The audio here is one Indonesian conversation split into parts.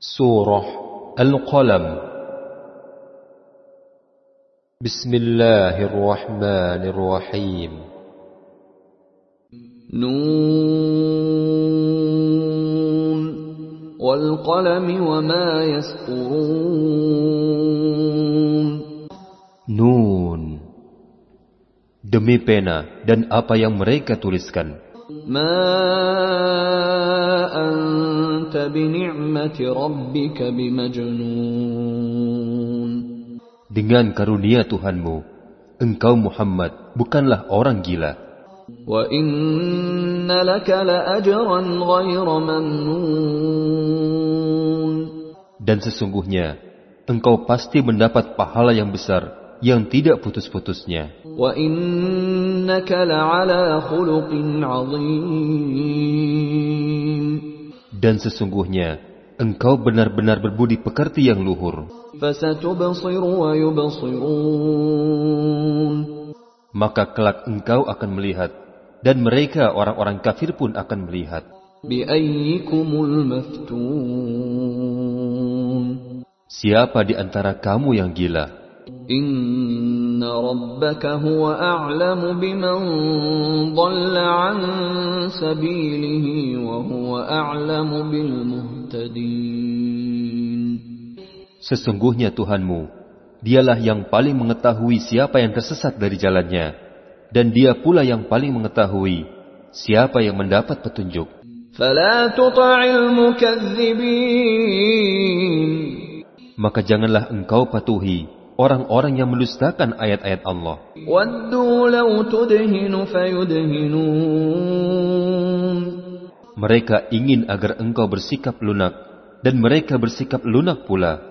Surah Al-Qalam. Bismillahirrahmanirrahim. Nun wal qalami wa ma yasturun. Nun. Demi pena dan apa yang mereka tuliskan. Ma dengan karunia Tuhanmu, engkau Muhammad bukanlah orang gila. Dan sesungguhnya, engkau pasti mendapat pahala yang besar yang tidak putus-putusnya. Wa dan sesungguhnya, engkau benar-benar berbudi pekerti yang luhur. Maka kelak engkau akan melihat, dan mereka orang-orang kafir pun akan melihat. Siapa di antara kamu yang gila? Sesungguhnya Tuhanmu, dialah yang paling mengetahui siapa yang tersesat dari jalannya, dan dia pula yang paling mengetahui siapa yang mendapat petunjuk. Maka janganlah engkau patuhi orang-orang yang melustakan ayat-ayat Allah. Mereka ingin agar engkau bersikap lunak, dan mereka bersikap lunak pula.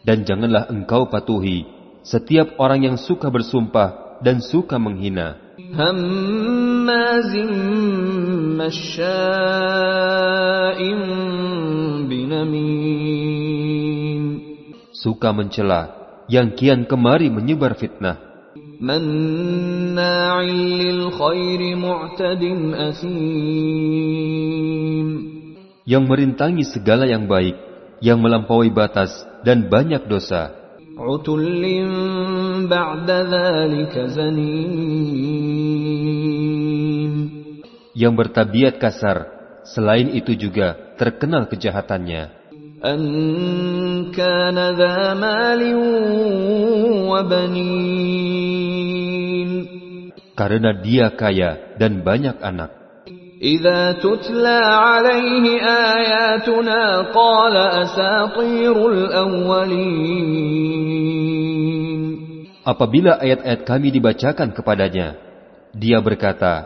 Dan janganlah engkau patuhi setiap orang yang suka bersumpah dan suka menghina. Suka mencela Yang kian kemari menyebar fitnah مناع للخير معتد أثيم Yang merintangi segala yang baik Yang melampaui batas Dan banyak dosa عتل بعد ذلك زنيم Yang bertabiat kasar Selain itu juga terkenal kejahatannya أن كان ذا مال وبنين Karena dia kaya dan banyak anak إذا تتلى عليه آياتنا قال أساطير الأولين Apabila ayat-ayat kami dibacakan kepadanya Dia berkata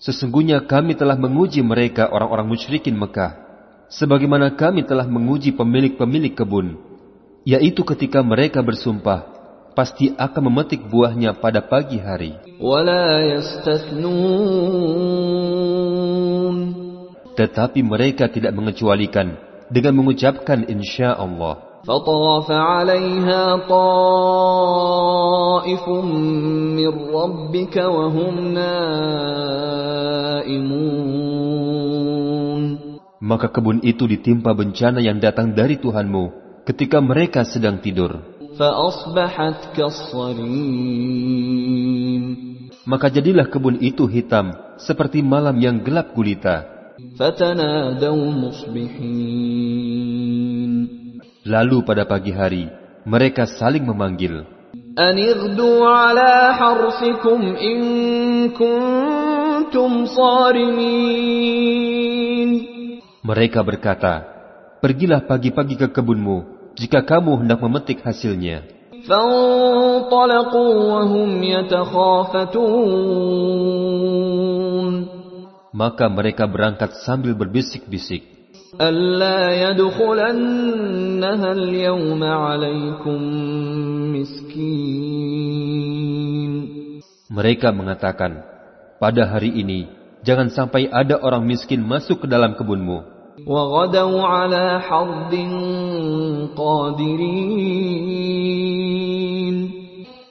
Sesungguhnya kami telah menguji mereka orang-orang musyrikin Mekah, sebagaimana kami telah menguji pemilik-pemilik kebun, yaitu ketika mereka bersumpah, pasti akan memetik buahnya pada pagi hari. Tetapi mereka tidak mengecualikan dengan mengucapkan insya Allah. فطاف عليها طائف من ربك وهم نائمون Maka kebun itu ditimpa bencana yang datang dari Tuhanmu Ketika mereka sedang tidur فأصبحت كالصريم Maka jadilah kebun itu hitam Seperti malam yang gelap gulita فتنادوا مصبحين Lalu pada pagi hari, mereka saling memanggil. Mereka berkata, Pergilah pagi-pagi ke kebunmu, jika kamu hendak memetik hasilnya. Maka mereka berangkat sambil berbisik-bisik. ألا يدخلنها اليوم عليكم مسكين Mereka mengatakan, pada hari ini, jangan sampai ada orang miskin masuk ke dalam kebunmu. وغدوا على حرد قادرين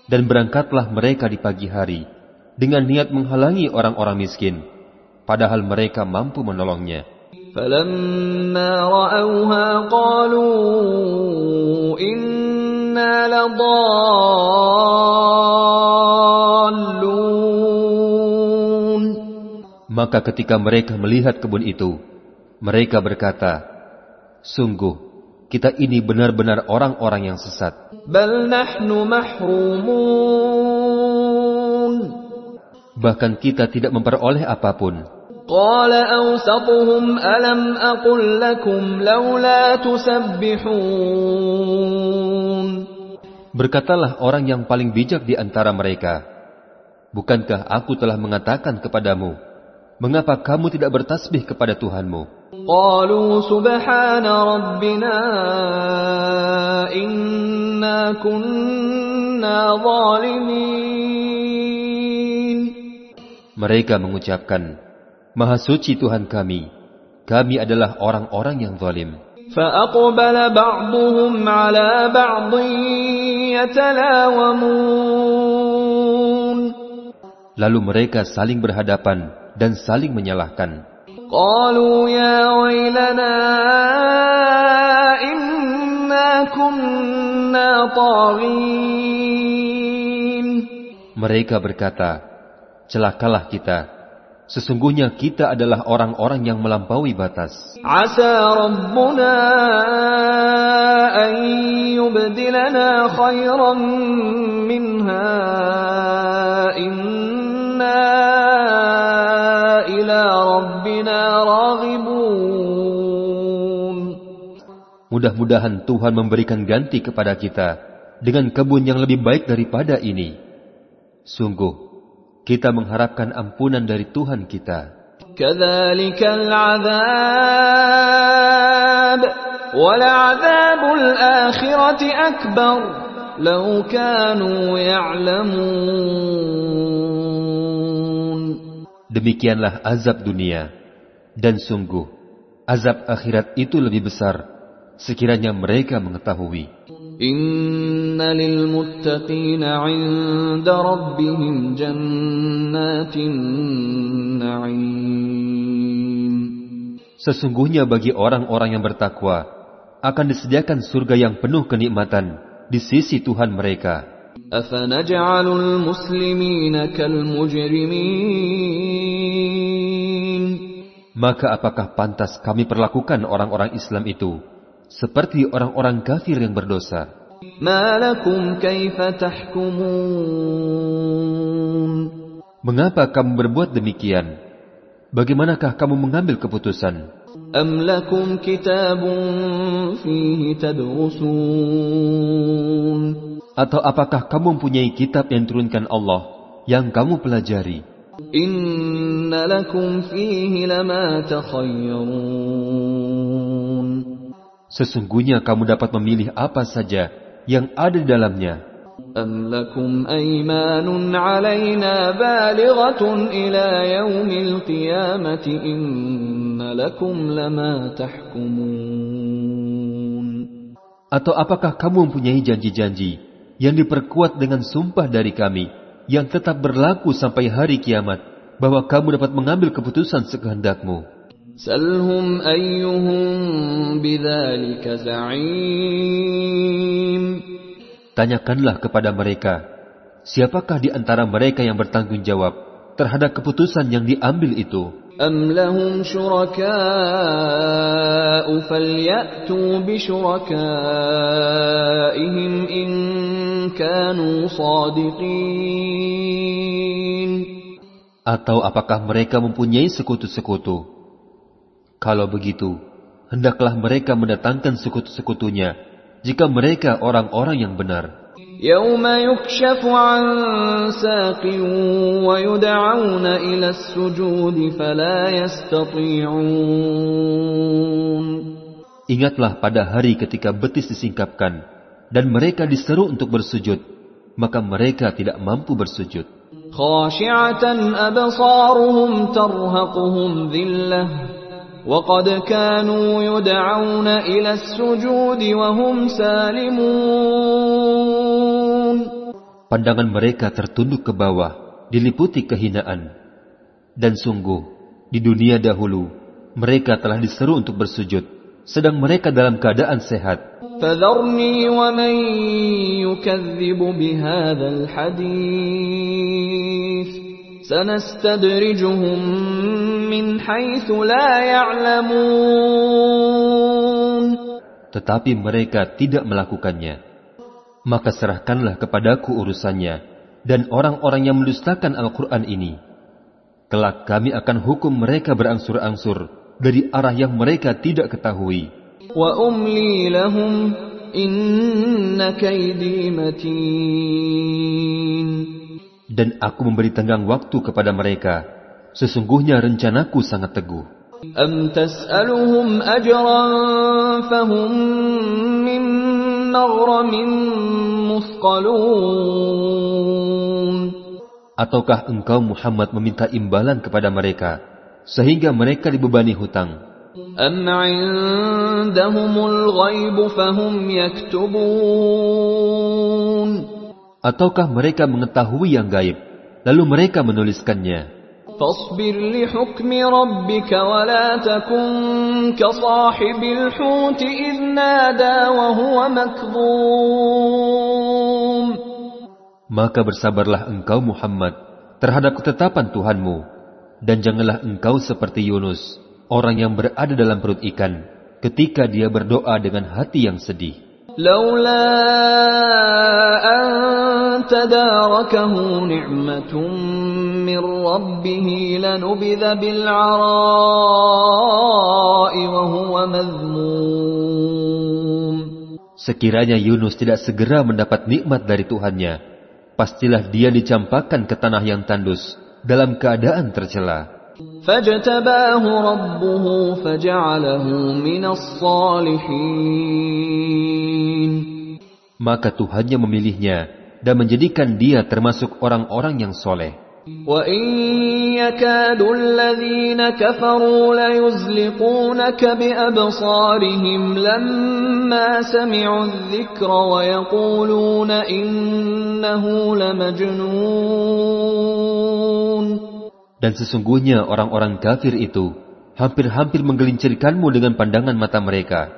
Dan berangkatlah mereka di pagi hari, dengan niat menghalangi orang-orang miskin, padahal mereka mampu menolongnya. فلما رأوها قالوا إنا لضالون Maka ketika mereka melihat kebun itu, mereka berkata, Sungguh, kita ini benar-benar orang-orang yang sesat. بل نحن محرومون Bahkan kita tidak memperoleh apapun. قال أوسطهم ألم أقل لكم لولا تسبحون Berkatalah orang yang paling bijak di antara mereka, Bukankah aku telah mengatakan kepadamu, mengapa kamu tidak bertasbih kepada Tuhanmu? قالوا سبحان ربنا إنا كنا ظالمين Mereka mengucapkan, Maha suci Tuhan kami, kami adalah orang-orang yang zalim. فأقبل بعضهم على بعض يتلاومون Lalu mereka saling berhadapan dan saling menyalahkan. قالوا يا ويلنا إنا كنا طاغين Mereka berkata, Celakalah kita, Sesungguhnya kita adalah orang-orang yang melampaui batas. Asa Rabbuna an yubdilana khairan minha inna ila Rabbina raghibun. Mudah-mudahan Tuhan memberikan ganti kepada kita dengan kebun yang lebih baik daripada ini. Sungguh, kita mengharapkan ampunan dari Tuhan kita. Demikianlah azab dunia. Dan sungguh, azab akhirat itu lebih besar sekiranya mereka mengetahui. Inna lil muttaqina 'inda rabbihim. Sesungguhnya bagi orang-orang yang bertakwa akan disediakan surga yang penuh kenikmatan di sisi Tuhan mereka. Afanaj'alul muslimina kal mujrimin. Maka apakah pantas kami perlakukan orang-orang Islam itu seperti orang-orang kafir yang berdosa? ما لكم كيف تحكمون Mengapa kamu berbuat demikian? Bagaimanakah kamu mengambil keputusan? أم لكم كتاب فيه تدرسون Atau apakah kamu mempunyai kitab yang turunkan Allah yang kamu pelajari? إن لكم فيه لما تخيرون Sesungguhnya kamu dapat memilih apa saja yang ada di dalamnya. أم لكم أيمان علينا بالغة إلى يوم القيامة إن لكم لما تحكمون Atau apakah kamu mempunyai janji-janji yang diperkuat dengan sumpah dari kami yang tetap berlaku sampai hari kiamat bahwa kamu dapat mengambil keputusan sekehendakmu? سلهم أيهم بذلك زعيم Tanyakanlah kepada mereka, siapakah di antara mereka yang bertanggung jawab terhadap keputusan yang diambil itu? أم لهم شركاء فليأتوا بشركائهم إن كانوا صادقين Atau apakah mereka mempunyai sekutu-sekutu? Kalau begitu, hendaklah mereka mendatangkan sekutu-sekutunya jika mereka orang-orang yang benar. يوم يكشف عن ساق ويدعون إلى السجود فلا يستطيعون Ingatlah pada hari ketika betis disingkapkan dan mereka diseru untuk bersujud, maka mereka tidak mampu bersujud. خاشعة أبصارهم ترهقهم ذلة وقد كانوا يدعون إلى السجود وهم سالمون Pandangan mereka tertunduk ke bawah, diliputi kehinaan. Dan sungguh, di dunia dahulu, mereka telah diseru untuk bersujud, sedang mereka dalam keadaan sehat. فذرني ومن يكذب بهذا الحديث سنستدرجهم min haythu la ya'lamun. Tetapi mereka tidak melakukannya. Maka serahkanlah kepadaku urusannya dan orang-orang yang mendustakan Al-Qur'an ini. Kelak kami akan hukum mereka berangsur-angsur dari arah yang mereka tidak ketahui. Wa umli lahum inna kaydi matin. Dan aku memberi tenggang waktu kepada mereka. Sesungguhnya rencanaku sangat teguh. أم تسألهم أجرا فهم من مغرم مثقلون Ataukah engkau Muhammad meminta imbalan kepada mereka, sehingga mereka dibebani hutang? أم عندهم الغيب فهم يكتبون Ataukah mereka mengetahui yang gaib, lalu mereka menuliskannya? فاصبر لحكم ربك ولا تكن كصاحب الحوت إذ نادى وهو مكظوم Maka bersabarlah engkau Muhammad terhadap ketetapan Tuhanmu, dan janganlah engkau seperti Yunus, orang yang berada dalam perut ikan, ketika dia berdoa dengan hati yang sedih. لولا أن تداركه نعمة من ربه لنبذ بالعراء وهو مذموم Sekiranya Yunus tidak segera mendapat nikmat dari Tuhannya, pastilah dia dicampakkan ke tanah yang tandus dalam keadaan tercela. فاجتباه ربه فجعله من الصالحين Maka Tuhannya memilihnya dan menjadikan dia termasuk orang-orang yang soleh. وإن يكاد الذين كفروا ليزلقونك بأبصارهم لما سمعوا الذكر ويقولون إنه لمجنون Dan sesungguhnya orang-orang kafir itu hampir-hampir menggelincirkanmu dengan pandangan mata mereka.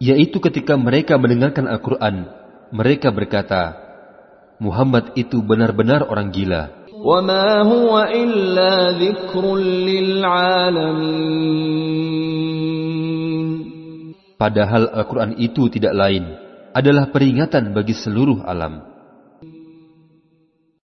Yaitu ketika mereka mendengarkan Al-Quran, mereka berkata, Muhammad itu benar-benar orang gila. Padahal Al-Quran itu tidak lain adalah peringatan bagi seluruh alam.